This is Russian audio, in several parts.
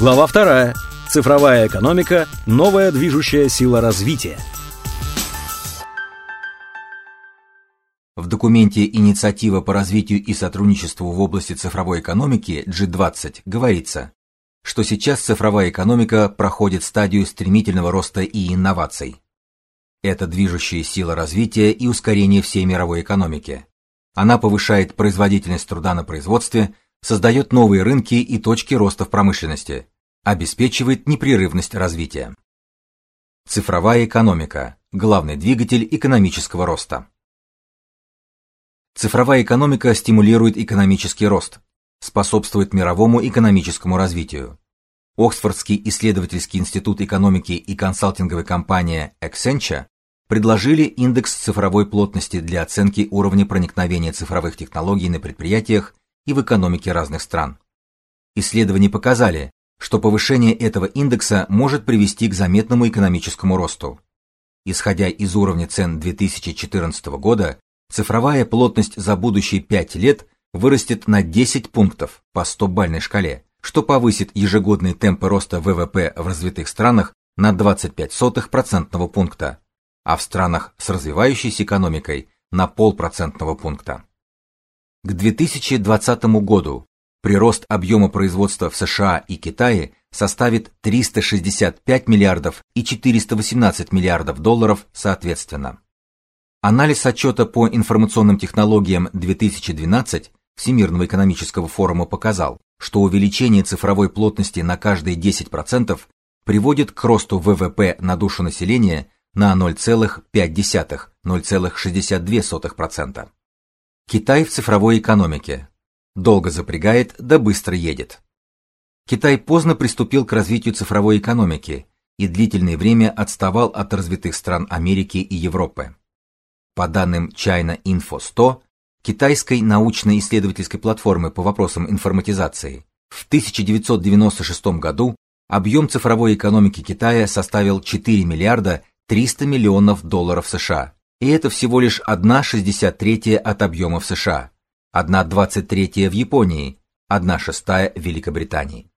Глава 2. Цифровая экономика. Новая движущая сила развития. В документе «Инициатива по развитию и сотрудничеству в области цифровой экономики» G20 говорится, что сейчас цифровая экономика проходит стадию стремительного роста и инноваций. Это движущая сила развития и ускорения всей мировой экономики. Она повышает производительность труда на производстве, создает новые рынки и точки роста в промышленности, обеспечивает непрерывность развития. Цифровая экономика главный двигатель экономического роста. Цифровая экономика стимулирует экономический рост, способствует мировому экономическому развитию. Оксфордский исследовательский институт экономики и консалтинговая компания Accenture предложили индекс цифровой плотности для оценки уровня проникновения цифровых технологий на предприятиях и в экономике разных стран. Исследования показали, что повышение этого индекса может привести к заметному экономическому росту. Исходя из уровня цен 2014 года, цифровая плотность за будущие 5 лет вырастет на 10 пунктов по 100-бальной шкале, что повысит ежегодные темпы роста ВВП в развитых странах на 25% пункта, а в странах с развивающейся экономикой на полпроцентного пункта. К 2020 году прирост объема производства в США и Китае составит 365 миллиардов и 418 миллиардов долларов соответственно. Анализ отчета по информационным технологиям 2012 Всемирного экономического форума показал, что увеличение цифровой плотности на каждые 10% приводит к росту ВВП на душу населения на 0,5-0,62%. Китай в цифровой экономике. Долго запрягает, да быстро едет. Китай поздно приступил к развитию цифровой экономики и длительное время отставал от развитых стран Америки и Европы. По данным China Info 100, китайской научно-исследовательской платформы по вопросам информатизации, в 1996 году объем цифровой экономики Китая составил 4 миллиарда 300 миллионов долларов США, и это всего лишь 1,63 от объема в США, 1,23 в Японии, 1,6 в Великобритании.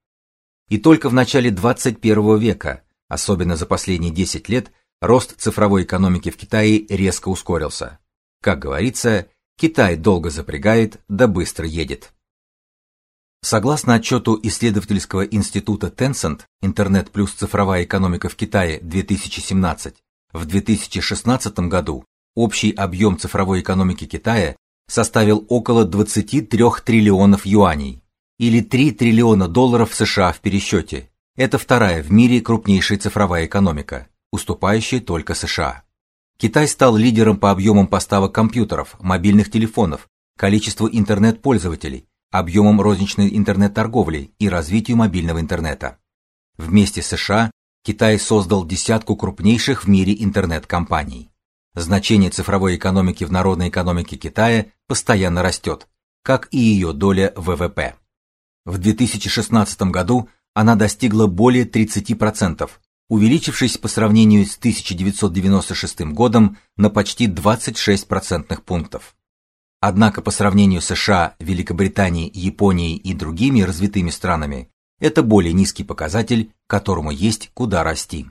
И только в начале 21 века, особенно за последние 10 лет, рост цифровой экономики в Китае резко ускорился. Как говорится, Китай долго запрягает, да быстро едет. Согласно отчету исследовательского института Tencent Интернет плюс цифровая экономика в Китае 2017, в 2016 году общий объем цифровой экономики Китая составил около 23 триллионов юаней или 3 триллиона долларов США в пересчете. Это вторая в мире крупнейшая цифровая экономика, уступающая только США. Китай стал лидером по объемам поставок компьютеров, мобильных телефонов, количеству интернет-пользователей, объемом розничной интернет-торговли и развитию мобильного интернета. Вместе с США Китай создал десятку крупнейших в мире интернет-компаний. Значение цифровой экономики в народной экономике Китая постоянно растет, как и ее доля ВВП. В 2016 году она достигла более 30%, увеличившись по сравнению с 1996 годом на почти 26 процентных пунктов. Однако по сравнению с США, Великобританией, Японией и другими развитыми странами, это более низкий показатель, которому есть куда расти.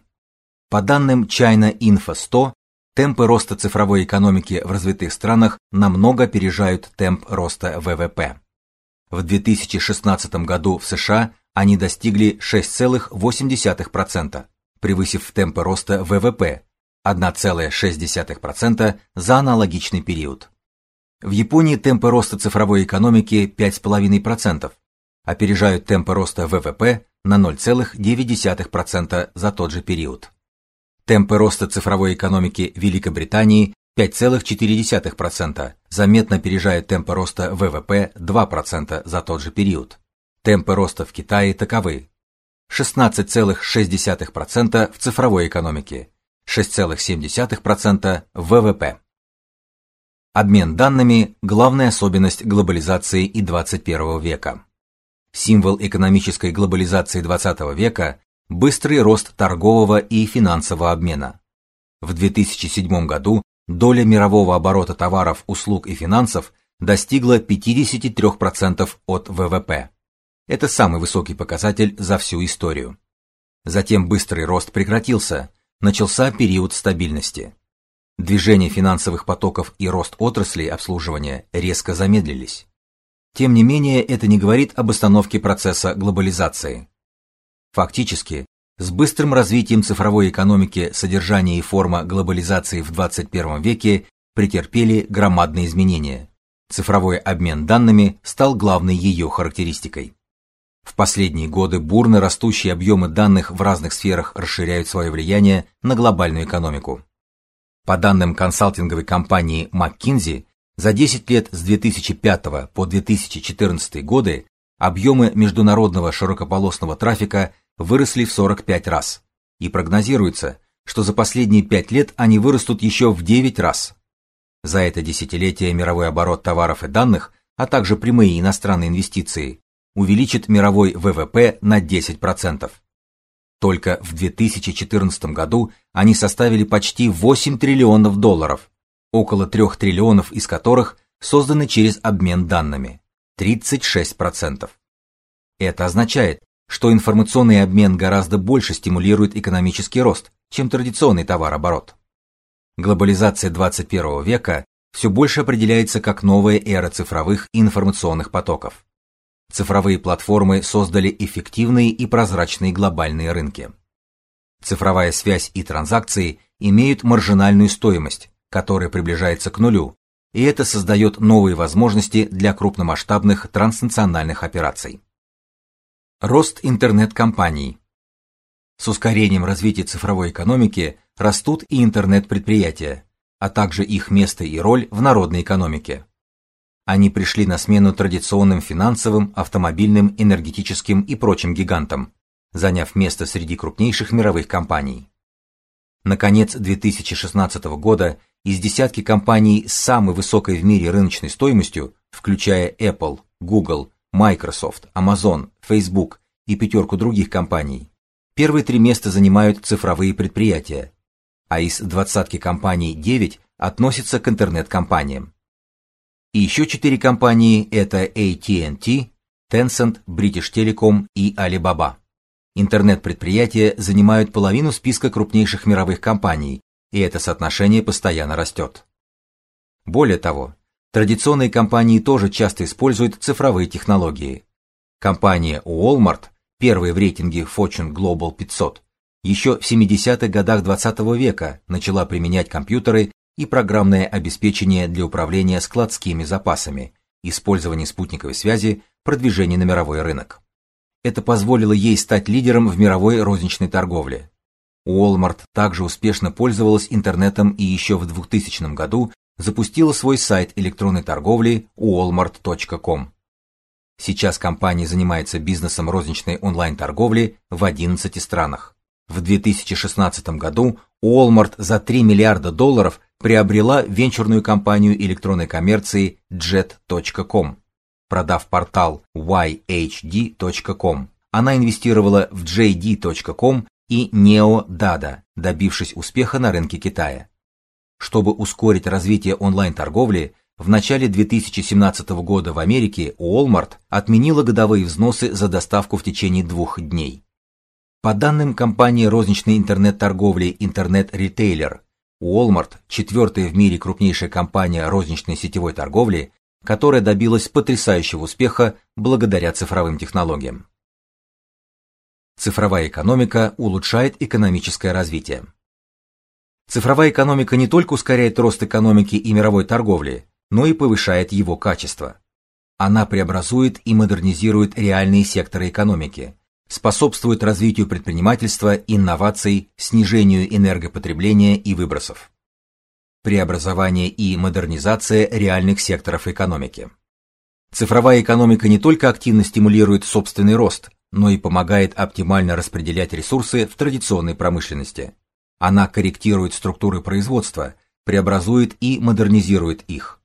По данным China Info 100, темпы роста цифровой экономики в развитых странах намного опережают темп роста ВВП. В 2016 году в США они достигли 6,8%, превысив темпы роста ВВП 1,6% за аналогичный период. В Японии темпы роста цифровой экономики 5,5%, опережают темпы роста ВВП на 0,9% за тот же период. Темпы роста цифровой экономики Великобритании 5,4%, заметно опережают темпы роста ВВП 2% за тот же период. Темпы роста в Китае таковы: 16,6% в цифровой экономике, 6,7% в ВВП. Обмен данными главная особенность глобализации и 21 века. Символ экономической глобализации 20 века быстрый рост торгового и финансового обмена. В 2007 году доля мирового оборота товаров, услуг и финансов достигла 53% от ВВП. Это самый высокий показатель за всю историю. Затем быстрый рост прекратился, начался период стабильности. Движение финансовых потоков и рост отраслей обслуживания резко замедлились. Тем не менее, это не говорит об остановке процесса глобализации. Фактически, с быстрым развитием цифровой экономики содержание и форма глобализации в 21 веке претерпели громадные изменения. Цифровой обмен данными стал главной ее характеристикой. В последние годы бурно растущие объемы данных в разных сферах расширяют свое влияние на глобальную экономику. По данным консалтинговой компании McKinsey, за 10 лет с 2005 по 2014 годы объемы международного широкополосного трафика выросли в 45 раз, и прогнозируется, что за последние 5 лет они вырастут еще в 9 раз. За это десятилетие мировой оборот товаров и данных, а также прямые иностранные инвестиции увеличит мировой ВВП на 10%. Только в 2014 году они составили почти 8 триллионов долларов, около 3 триллионов из которых созданы через обмен данными 36%. Это означает, что информационный обмен гораздо больше стимулирует экономический рост, чем традиционный товарооборот. Глобализация 21 века все больше определяется как новая эра цифровых и информационных потоков. Цифровые платформы создали эффективные и прозрачные глобальные рынки. Цифровая связь и транзакции имеют маржинальную стоимость, которая приближается к нулю, и это создает новые возможности для крупномасштабных транснациональных операций. Рост интернет-компаний. С ускорением развития цифровой экономики растут и интернет-предприятия, а также их место и роль в народной экономике. Они пришли на смену традиционным финансовым, автомобильным, энергетическим и прочим гигантам, заняв место среди крупнейших мировых компаний. Наконец 2016 года из десятки компаний с самой высокой в мире рыночной стоимостью, включая Apple, Google, Microsoft, Amazon, Facebook и пятерку других компаний, первые три места занимают цифровые предприятия, а из двадцатки компаний 9 относятся к интернет-компаниям. И еще четыре компании это AT&T, Tencent, British Telecom и Alibaba. Интернет-предприятия занимают половину списка крупнейших мировых компаний, и это соотношение постоянно растет. Более того, традиционные компании тоже часто используют цифровые технологии. Компания Walmart, первая в рейтинге Fortune Global 500, еще в 70-х годах XX -го века начала применять компьютеры и программное обеспечение для управления складскими запасами, использование спутниковой связи, продвижение на мировой рынок. Это позволило ей стать лидером в мировой розничной торговле. Walmart также успешно пользовалась интернетом и еще в 2000 году запустила свой сайт электронной торговли walmart.com. Сейчас компания занимается бизнесом розничной онлайн-торговли в 11 странах. В 2016 году Walmart за 3 миллиарда долларов приобрела венчурную компанию электронной коммерции Jet.com, продав портал yhd.com. Она инвестировала в JD.com и NeoDada, добившись успеха на рынке Китая. Чтобы ускорить развитие онлайн-торговли, в начале 2017 года в Америке Walmart отменила годовые взносы за доставку в течение двух дней. По данным компании розничной интернет-торговли Internet Retailer, Walmart – четвертая в мире крупнейшая компания розничной сетевой торговли, которая добилась потрясающего успеха благодаря цифровым технологиям. Цифровая экономика улучшает экономическое развитие. Цифровая экономика не только ускоряет рост экономики и мировой торговли, но и повышает его качество. Она преобразует и модернизирует реальные секторы экономики, способствует развитию предпринимательства, инноваций, снижению энергопотребления и выбросов. Преобразование и модернизация реальных секторов экономики. Цифровая экономика не только активно стимулирует собственный рост, но и помогает оптимально распределять ресурсы в традиционной промышленности. Она корректирует структуры производства, преобразует и модернизирует их.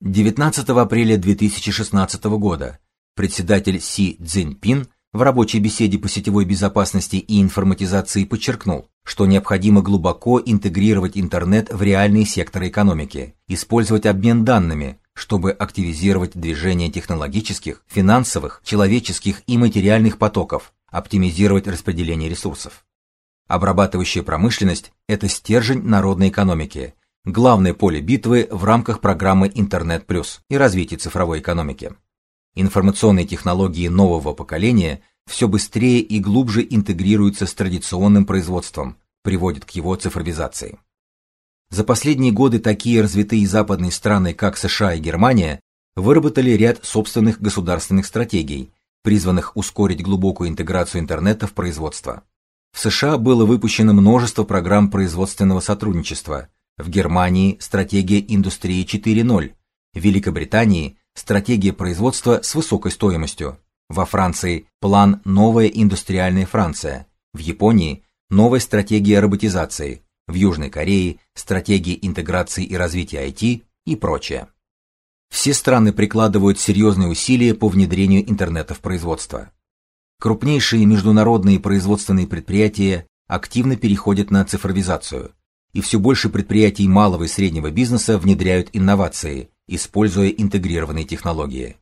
19 апреля 2016 года председатель Си Цзиньпин в рабочей беседе по сетевой безопасности и информатизации подчеркнул, что необходимо глубоко интегрировать интернет в реальные секторы экономики, использовать обмен данными, чтобы активизировать движение технологических, финансовых, человеческих и материальных потоков, оптимизировать распределение ресурсов. Обрабатывающая промышленность это стержень народной экономики, главное поле битвы в рамках программы Интернет плюс и развития цифровой экономики. Информационные технологии нового поколения все быстрее и глубже интегрируются с традиционным производством, приводят к его цифровизации. За последние годы такие развитые западные страны, как США и Германия, выработали ряд собственных государственных стратегий, призванных ускорить глубокую интеграцию интернета в производство. В США было выпущено множество программ производственного сотрудничества. В Германии стратегия индустрии 4.0, в Великобритании стратегия производства с высокой стоимостью, во Франции план Новая индустриальная Франция, в Японии новая стратегия роботизации, в Южной Корее стратегия интеграции и развития IT и прочее. Все страны прикладывают серьезные усилия по внедрению интернета в производство. Крупнейшие международные производственные предприятия активно переходят на цифровизацию, и все больше предприятий малого и среднего бизнеса внедряют инновации, используя интегрированные технологии.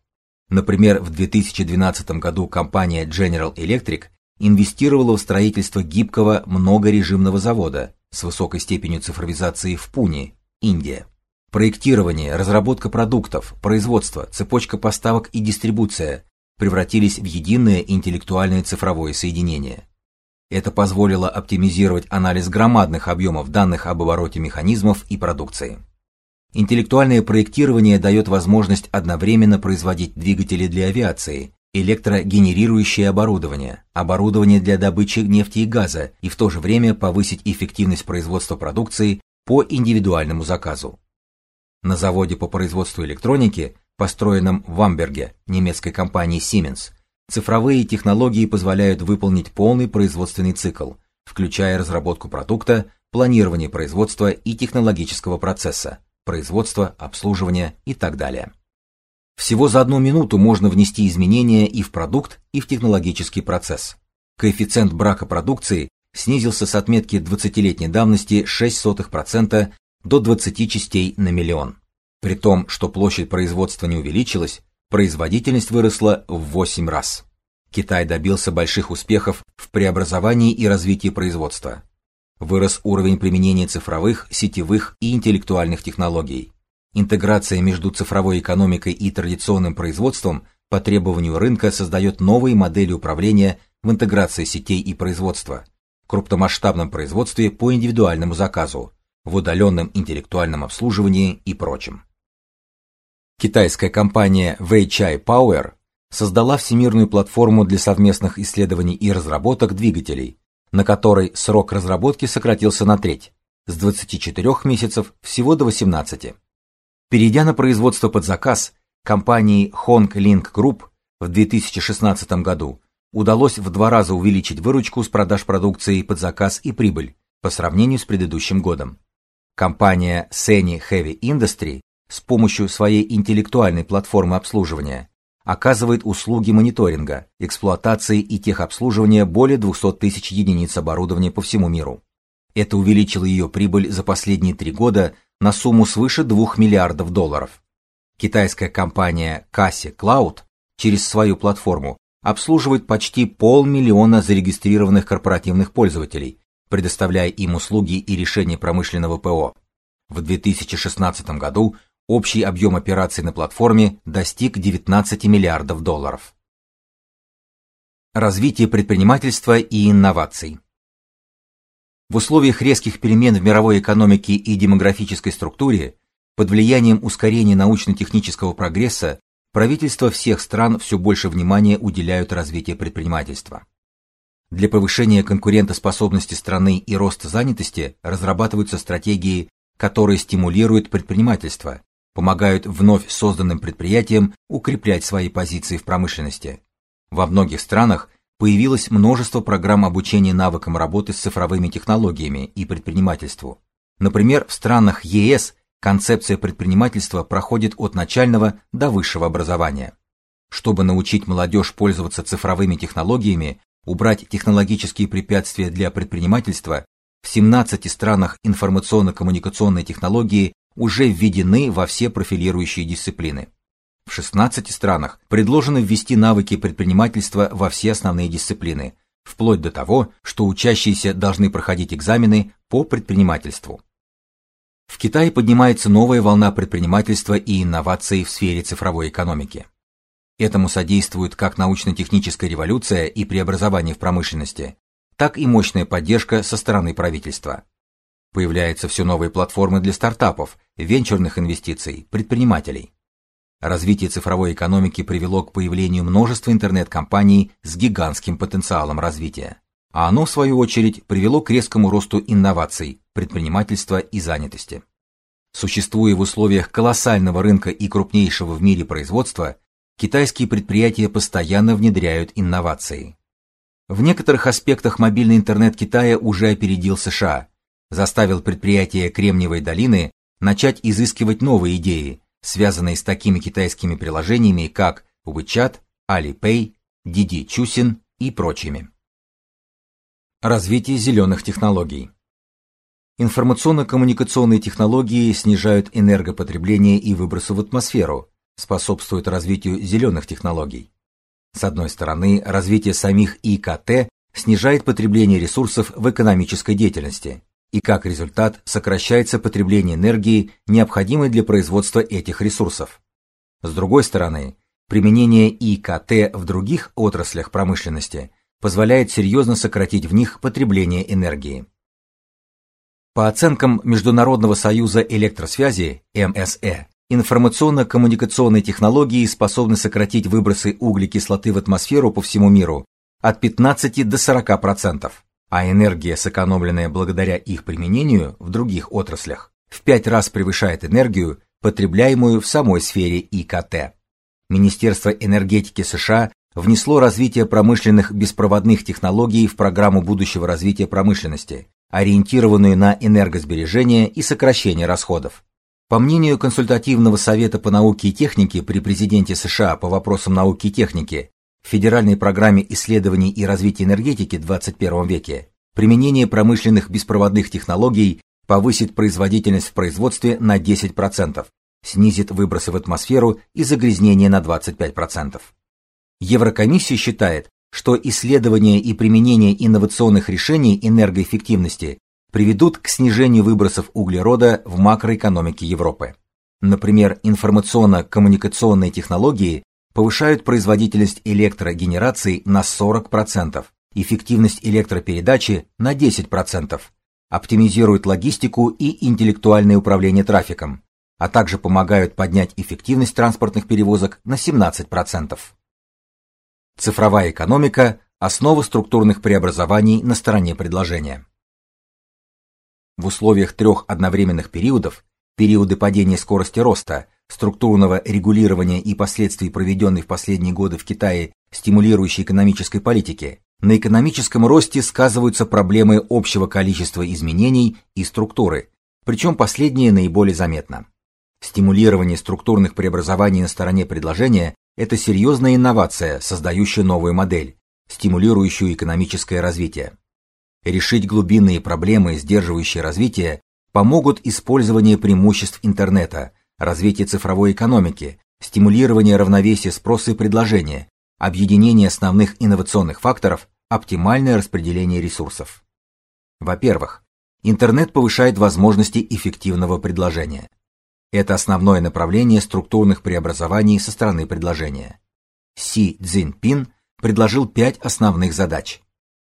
Например, в 2012 году компания General Electric инвестировала в строительство гибкого многорежимного завода с высокой степенью цифровизации в Пуне, Индия. Проектирование, разработка продуктов, производство, цепочка поставок и дистрибуция превратились в единое интеллектуальное цифровое соединение. Это позволило оптимизировать анализ громадных объемов данных об обороте механизмов и продукции. Интеллектуальное проектирование дает возможность одновременно производить двигатели для авиации, электрогенерирующее оборудование, оборудование для добычи нефти и газа и в то же время повысить эффективность производства продукции по индивидуальному заказу. На заводе по производству электроники, построенном в Амберге немецкой компанией Siemens, цифровые технологии позволяют выполнить полный производственный цикл, включая разработку продукта, планирование производства и технологического процесса, производство, обслуживание и так далее. Всего за одну минуту можно внести изменения и в продукт, и в технологический процесс. Коэффициент брака продукции снизился с отметки 20-летней давности 0,06% до 20 частей на миллион. При том, что площадь производства не увеличилась, производительность выросла в 8 раз. Китай добился больших успехов в преобразовании и развитии производства. Вырос уровень применения цифровых, сетевых и интеллектуальных технологий. Интеграция между цифровой экономикой и традиционным производством по требованию рынка создает новые модели управления в интеграции сетей и производства, крупномасштабном производстве по индивидуальному заказу, в удаленном интеллектуальном обслуживании и прочем. Китайская компания Weichai Power создала всемирную платформу для совместных исследований и разработок двигателей, на которой срок разработки сократился на треть, с 24 месяцев всего до 18. Перейдя на производство под заказ, компании Hong Link Group в 2016 году удалось в два раза увеличить выручку с продаж продукции под заказ и прибыль по сравнению с предыдущим годом. Компания Seni Heavy Industry с помощью своей интеллектуальной платформы обслуживания оказывает услуги мониторинга, эксплуатации и техобслуживания более 200 тысяч единиц оборудования по всему миру. Это увеличило ее прибыль за последние три года на сумму свыше 2 миллиардов долларов. Китайская компания Kasi Cloud через свою платформу обслуживает почти полмиллиона зарегистрированных корпоративных пользователей, предоставляя им услуги и решения промышленного ПО. В 2016 году общий объем операций на платформе достиг 19 миллиардов долларов. Развитие предпринимательства и инноваций. В условиях резких перемен в мировой экономике и демографической структуре, под влиянием ускорения научно-технического прогресса, правительства всех стран все больше внимания уделяют развитию предпринимательства. Для повышения конкурентоспособности страны и роста занятости разрабатываются стратегии, которые стимулируют предпринимательство, помогают вновь созданным предприятиям укреплять свои позиции в промышленности. Во многих странах появилось множество программ обучения навыкам работы с цифровыми технологиями и предпринимательству. Например, в странах ЕС концепция предпринимательства проходит от начального до высшего образования. Чтобы научить молодежь пользоваться цифровыми технологиями, убрать технологические препятствия для предпринимательства, в 17 странах информационно-коммуникационные технологии уже введены во все профилирующие дисциплины. В 16 странах предложено ввести навыки предпринимательства во все основные дисциплины, вплоть до того, что учащиеся должны проходить экзамены по предпринимательству. В Китае поднимается новая волна предпринимательства и инноваций в сфере цифровой экономики. Этому содействует как научно-техническая революция и преобразование в промышленности, так и мощная поддержка со стороны правительства. Появляются все новые платформы для стартапов, венчурных инвестиций, предпринимателей. Развитие цифровой экономики привело к появлению множества интернет-компаний с гигантским потенциалом развития. А оно, в свою очередь, привело к резкому росту инноваций, предпринимательства и занятости. Существуя в условиях колоссального рынка и крупнейшего в мире производства, китайские предприятия постоянно внедряют инновации. В некоторых аспектах мобильный интернет Китая уже опередил США, заставил предприятия Кремниевой долины начать изыскивать новые идеи, связанные с такими китайскими приложениями, как WeChat, Alipay, Didi Chuxin и прочими. Развитие зеленых технологий. Информационно-коммуникационные технологии снижают энергопотребление и выбросы в атмосферу, способствуют развитию зеленых технологий. С одной стороны, развитие самих ИКТ снижает потребление ресурсов в экономической деятельности, и как результат сокращается потребление энергии, необходимой для производства этих ресурсов. С другой стороны, применение ИКТ в других отраслях промышленности позволяет серьезно сократить в них потребление энергии. По оценкам Международного союза электросвязи МСЭ, информационно-коммуникационные технологии способны сократить выбросы углекислоты в атмосферу по всему миру от 15 до 40% а энергия, сэкономленная благодаря их применению в других отраслях, в пять раз превышает энергию, потребляемую в самой сфере ИКТ. Министерство энергетики США внесло развитие промышленных беспроводных технологий в программу будущего развития промышленности, ориентированную на энергосбережение и сокращение расходов. По мнению консультативного совета по науке и технике при президенте США по вопросам науки и техники, в федеральной программе исследований и развития энергетики в 21 веке применение промышленных беспроводных технологий повысит производительность в производстве на 10%, снизит выбросы в атмосферу и загрязнение на 25%. Еврокомиссия считает, что исследование и применение инновационных решений энергоэффективности приведут к снижению выбросов углерода в макроэкономике Европы. Например, информационно-коммуникационные технологии повышают производительность электрогенерации на 40%, эффективность электропередачи на 10%, оптимизируют логистику и интеллектуальное управление трафиком, а также помогают поднять эффективность транспортных перевозок на 17%. Цифровая экономика основа структурных преобразований на стороне предложения. В условиях трех одновременных периодов, периоды падения скорости роста, структурного регулирования и последствий проведенной в последние годы в Китае стимулирующей экономической политики, на экономическом росте сказываются проблемы общего количества изменений и структуры, причем последнее наиболее заметно. Стимулирование структурных преобразований на стороне предложения это серьезная инновация, создающая новую модель, стимулирующую экономическое развитие. Решить глубинные проблемы, сдерживающие развитие, помогут использование преимуществ интернета, развитие цифровой экономики, стимулирование равновесия спроса и предложения, объединение основных инновационных факторов, оптимальное распределение ресурсов. Во-первых, интернет повышает возможности эффективного предложения. Это основное направление структурных преобразований со стороны предложения. Си Цзиньпин предложил пять основных задач: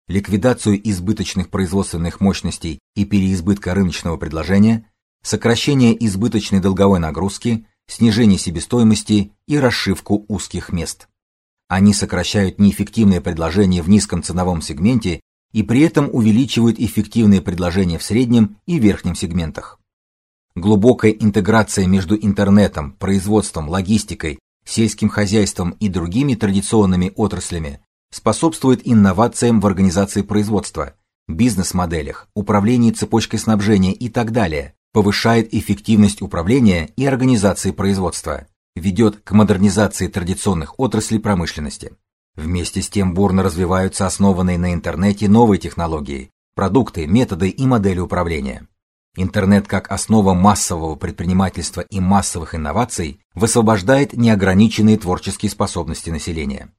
ликвидацию избыточных производственных мощностей и переизбытка рыночного предложения, сокращение избыточной долговой нагрузки, снижение себестоимости и расшивку узких мест. Они сокращают неэффективные предложения в низком ценовом сегменте и при этом увеличивают эффективные предложения в среднем и верхнем сегментах. Глубокая интеграция между интернетом, производством, логистикой, сельским хозяйством и другими традиционными отраслями способствует инновациям в организации производства, бизнес-моделях, управлении цепочкой снабжения и так далее, повышает эффективность управления и организации производства ведет к модернизации традиционных отраслей промышленности. Вместе с тем бурно развиваются основанные на интернете новые технологии, продукты, методы и модели управления. Интернет как основа массового предпринимательства и массовых инноваций высвобождает неограниченные творческие способности населения.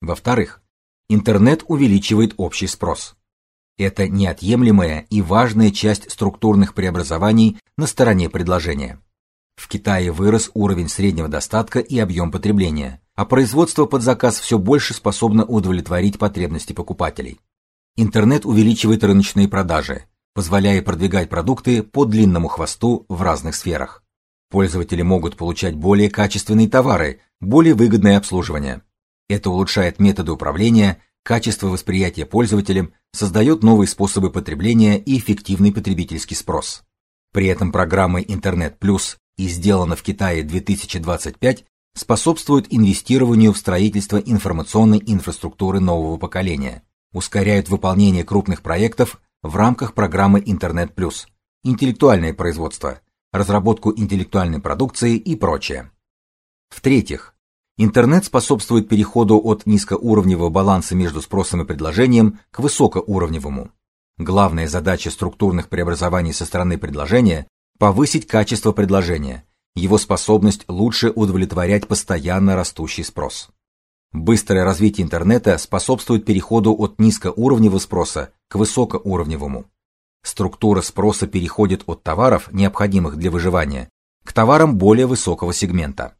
Во-вторых, интернет увеличивает общий спрос. Это неотъемлемая и важная часть структурных преобразований на стороне предложения. В Китае вырос уровень среднего достатка и объем потребления, а производство под заказ все больше способно удовлетворить потребности покупателей. Интернет увеличивает рыночные продажи, позволяя продвигать продукты по длинному хвосту в разных сферах. Пользователи могут получать более качественные товары, более выгодное обслуживание. Это улучшает методы управления, качество восприятия пользователем, создает новые способы потребления и эффективный потребительский спрос. При этом программы Интернет Плюс и сделано в Китае 2025 способствуют инвестированию в строительство информационной инфраструктуры нового поколения, ускоряют выполнение крупных проектов в рамках программы Интернет плюс, интеллектуальное производство, разработку интеллектуальной продукции и прочее. В-третьих, интернет способствует переходу от низкоуровневого баланса между спросом и предложением к высокоуровневому. Главная задача структурных преобразований со стороны предложения повысить качество предложения, его способность лучше удовлетворять постоянно растущий спрос. Быстрое развитие интернета способствует переходу от низкоуровневого спроса к высокоуровневому. Структура спроса переходит от товаров, необходимых для выживания, к товарам более высокого сегмента.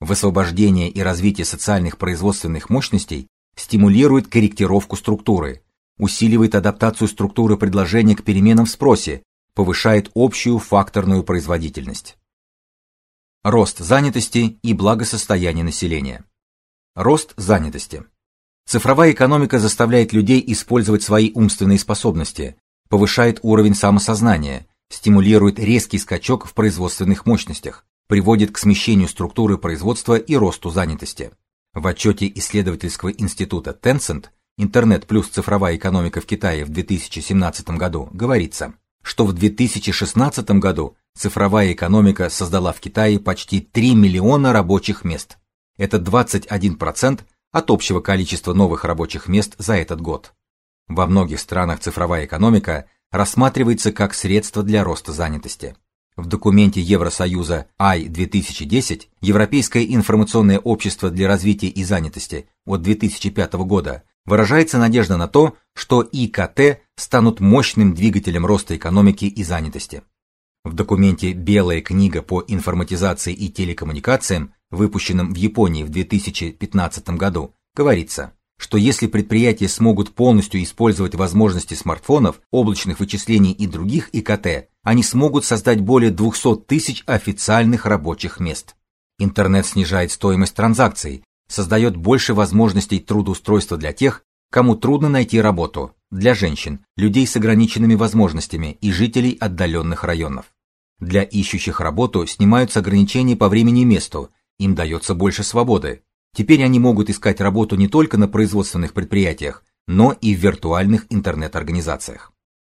Высвобождение и развитие социальных производственных мощностей стимулирует корректировку структуры, усиливает адаптацию структуры предложения к переменам в спросе, повышает общую факторную производительность. Рост занятости и благосостояние населения. Рост занятости. Цифровая экономика заставляет людей использовать свои умственные способности, повышает уровень самосознания, стимулирует резкий скачок в производственных мощностях, приводит к смещению структуры производства и росту занятости. В отчете исследовательского института Tencent Интернет плюс цифровая экономика в Китае в 2017 году говорится, что в 2016 году цифровая экономика создала в Китае почти 3 миллиона рабочих мест. Это 21% от общего количества новых рабочих мест за этот год. Во многих странах цифровая экономика рассматривается как средство для роста занятости. В документе Евросоюза I-2010 Европейское информационное общество для развития и занятости от 2005 года выражается надежда на то, что ИКТ станут мощным двигателем роста экономики и занятости. В документе Белая книга по информатизации и телекоммуникациям выпущенном в Японии в 2015 году, говорится, что если предприятия смогут полностью использовать возможности смартфонов, облачных вычислений и других ИКТ, они смогут создать более 200 тысяч официальных рабочих мест. Интернет снижает стоимость транзакций, создает больше возможностей трудоустройства для тех, кому трудно найти работу, для женщин, людей с ограниченными возможностями и жителей отдаленных районов. Для ищущих работу снимаются ограничения по времени и месту, им дается больше свободы. Теперь они могут искать работу не только на производственных предприятиях, но и в виртуальных интернет-организациях.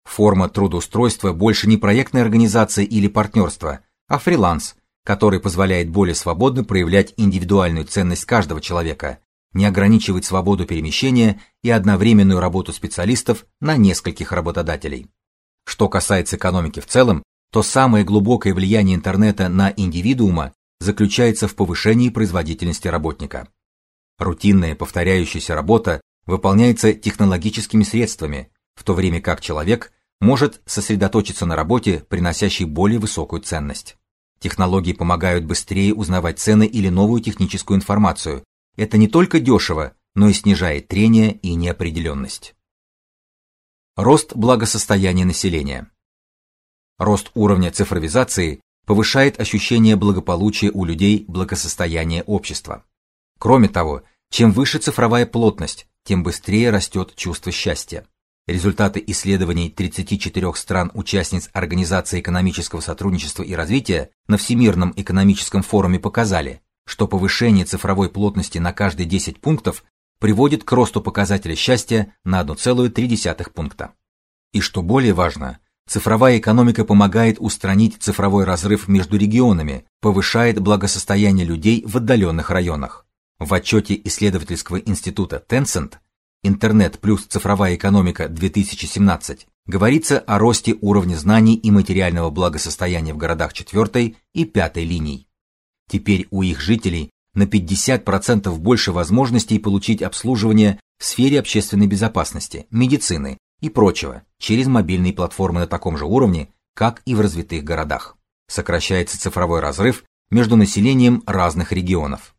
Форма трудоустройства больше не проектная организация или партнерство, а фриланс, который позволяет более свободно проявлять индивидуальную ценность каждого человека, не ограничивать свободу перемещения и одновременную работу специалистов на нескольких работодателей. Что касается экономики в целом, то самое глубокое влияние интернета на индивидуума заключается в повышении производительности работника. Рутинная повторяющаяся работа выполняется технологическими средствами, в то время как человек может сосредоточиться на работе, приносящей более высокую ценность. Технологии помогают быстрее узнавать цены или новую техническую информацию. Это не только дешево, но и снижает трение и неопределенность. Рост благосостояния населения. Рост уровня цифровизации повышает ощущение благополучия у людей, благосостояние общества. Кроме того, чем выше цифровая плотность, тем быстрее растет чувство счастья. Результаты исследований 34 стран-участниц Организации экономического сотрудничества и развития на Всемирном экономическом форуме показали, что повышение цифровой плотности на каждые 10 пунктов приводит к росту показателя счастья на 1,3 пункта. И что более важно, Цифровая экономика помогает устранить цифровой разрыв между регионами, повышает благосостояние людей в отдаленных районах. В отчете исследовательского института Tencent Интернет плюс цифровая экономика 2017 говорится о росте уровня знаний и материального благосостояния в городах четвертой и пятой линий. Теперь у их жителей на 50% больше возможностей получить обслуживание в сфере общественной безопасности, медицины и прочего через мобильные платформы на таком же уровне, как и в развитых городах. Сокращается цифровой разрыв между населением разных регионов.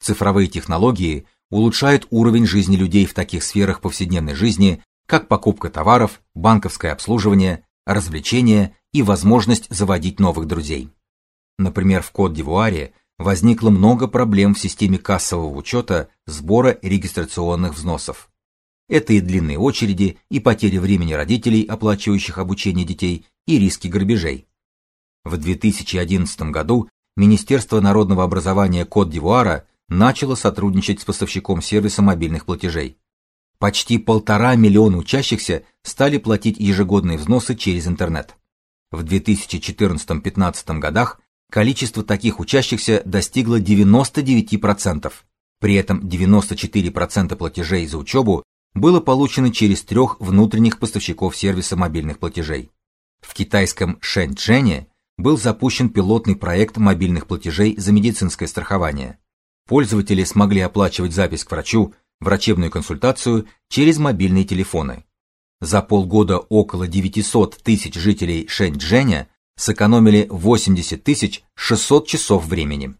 Цифровые технологии улучшают уровень жизни людей в таких сферах повседневной жизни, как покупка товаров, банковское обслуживание, развлечения и возможность заводить новых друзей. Например, в Кот-д'Ивуаре возникло много проблем в системе кассового учета сбора регистрационных взносов. Это и длинные очереди, и потеря времени родителей, оплачивающих обучение детей, и риски грабежей. В 2011 году Министерство народного образования Кот-д'Ивуара начало сотрудничать с поставщиком сервиса мобильных платежей. Почти полтора миллиона учащихся стали платить ежегодные взносы через интернет. В 2014-15 годах количество таких учащихся достигло 99%. При этом 94% платежей за учебу было получено через трех внутренних поставщиков сервиса мобильных платежей. В китайском Шэньчжэне был запущен пилотный проект мобильных платежей за медицинское страхование. Пользователи смогли оплачивать запись к врачу, врачебную консультацию через мобильные телефоны. За полгода около 900 тысяч жителей Шэньчжэня сэкономили 80 тысяч 600 часов времени.